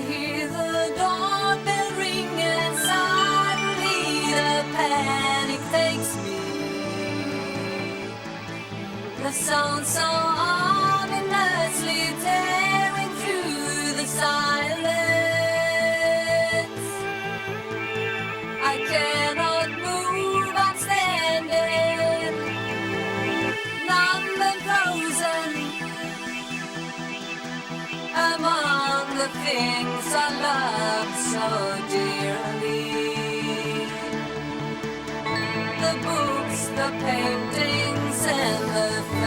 hear the doorbell ring things I love so dearly. The books, the paintings, and the